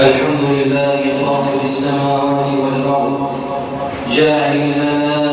الحمد لله فاطر السماوات والأرض جاعل الملائكة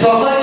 Sokak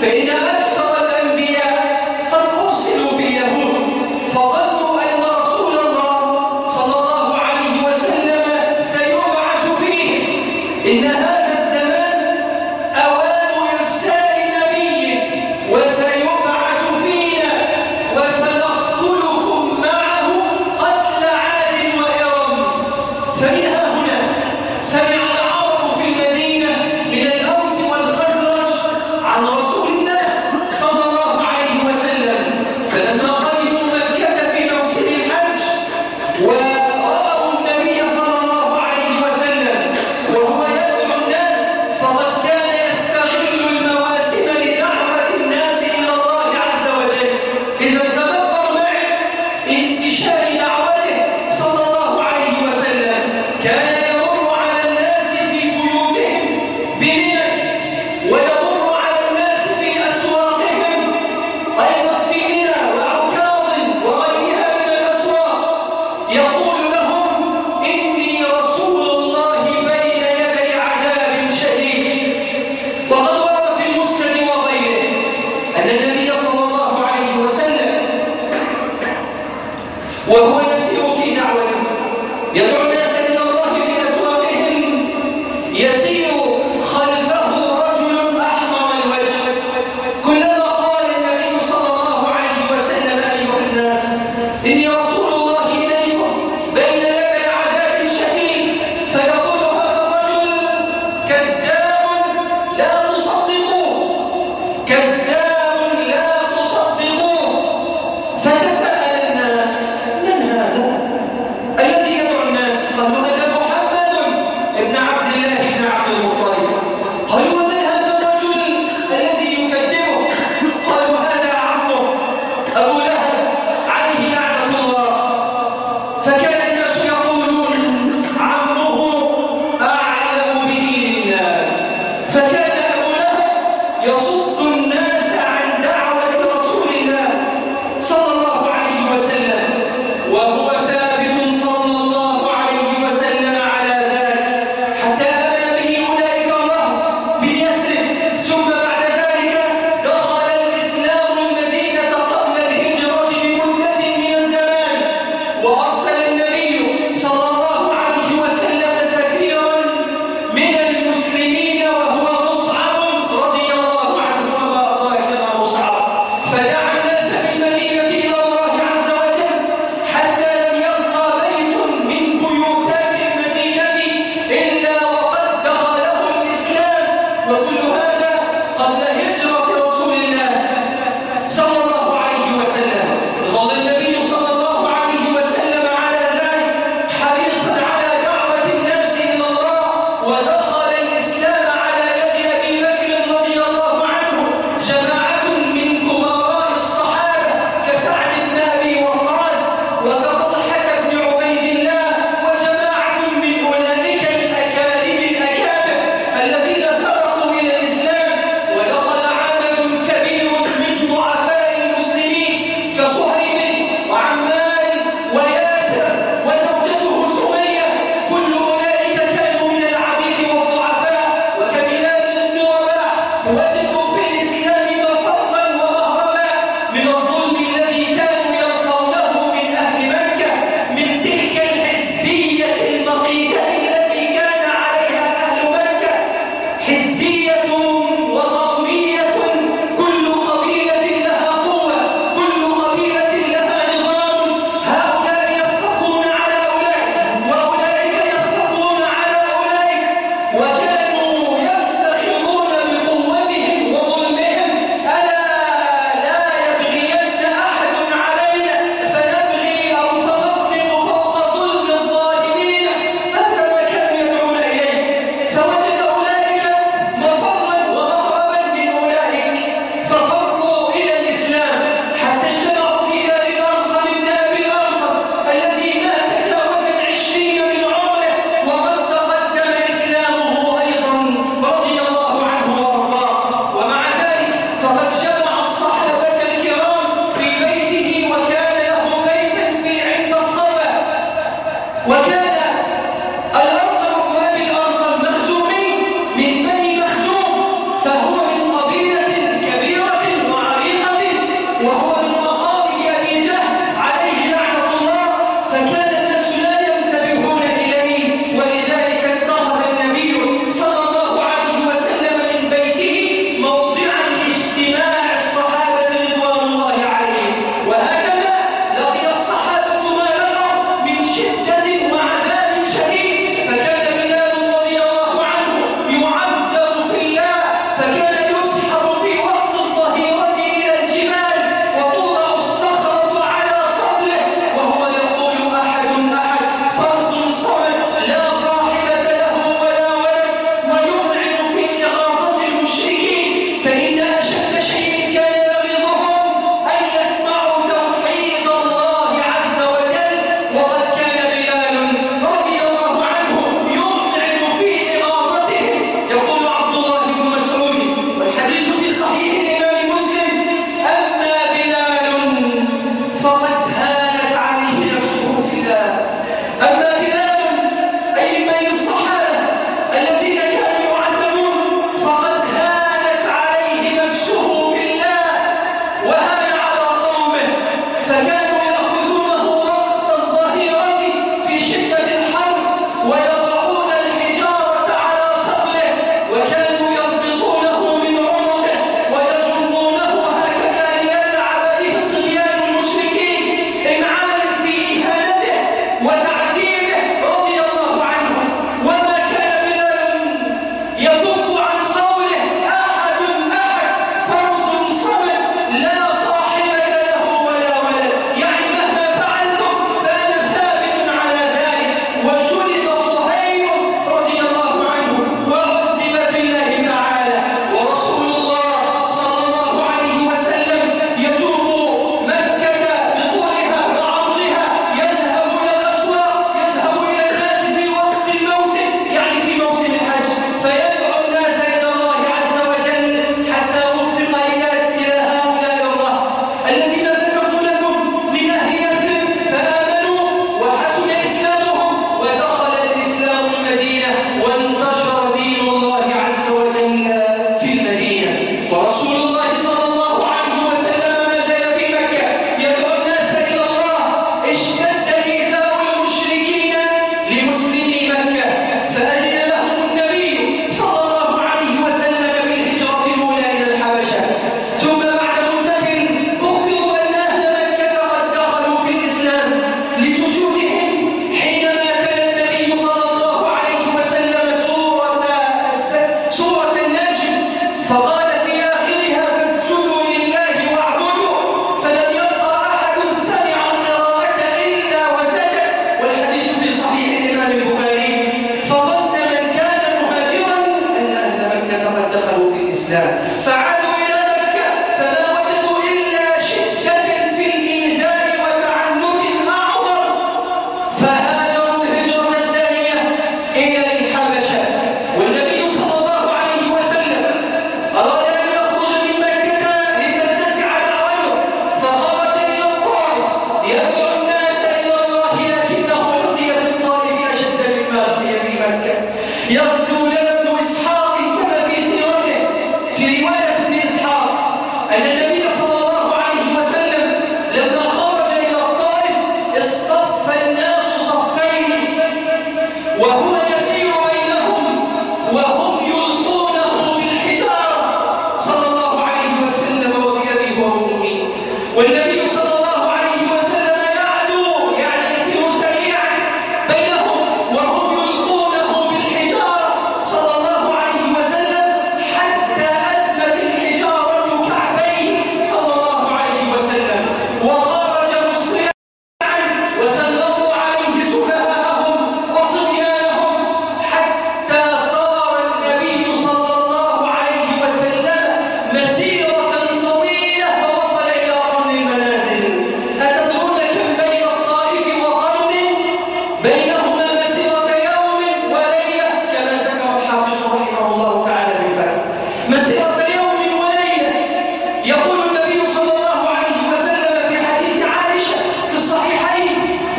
فإن أكثر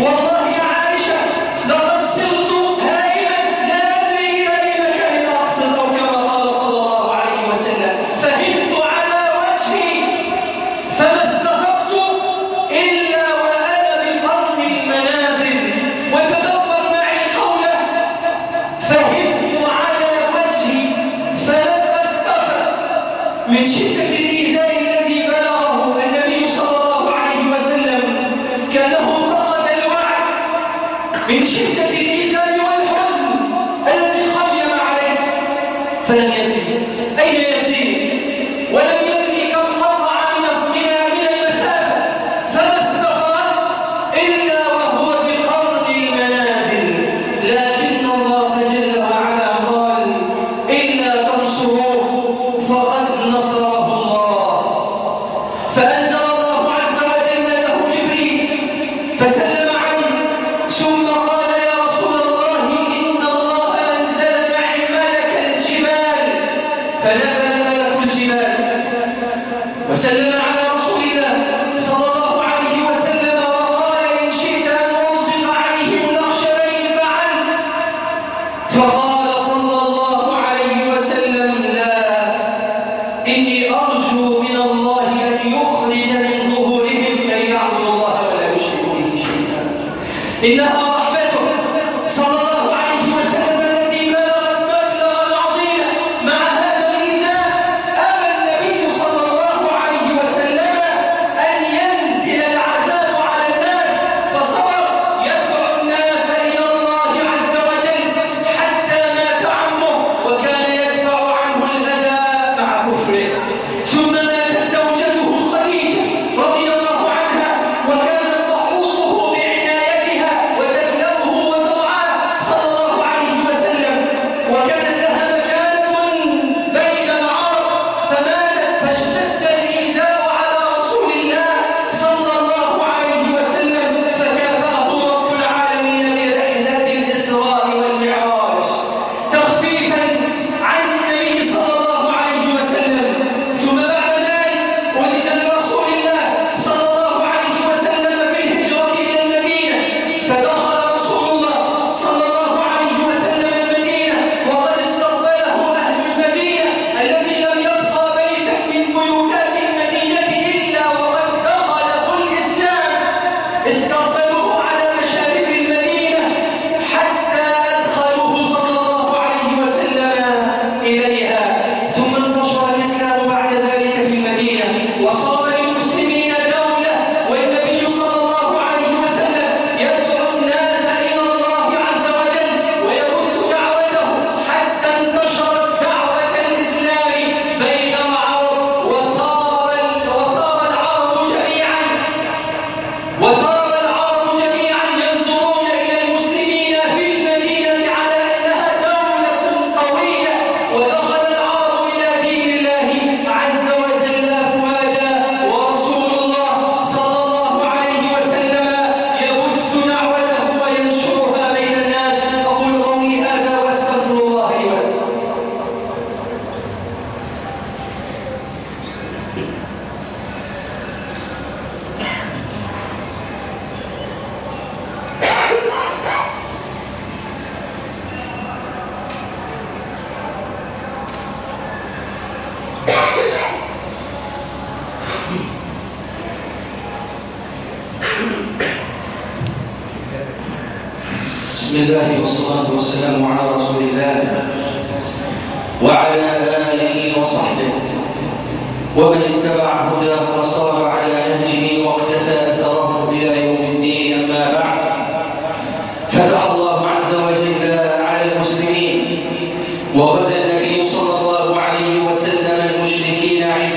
와. 잘렸어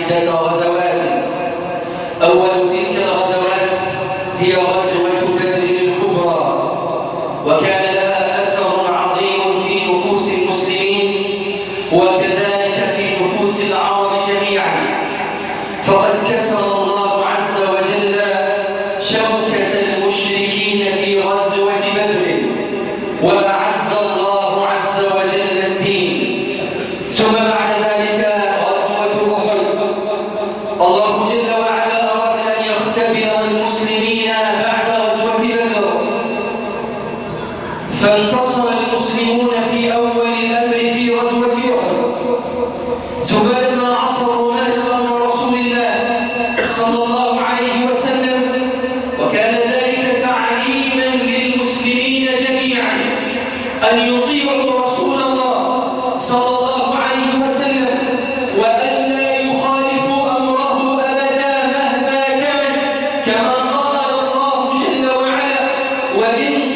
antidoto مهما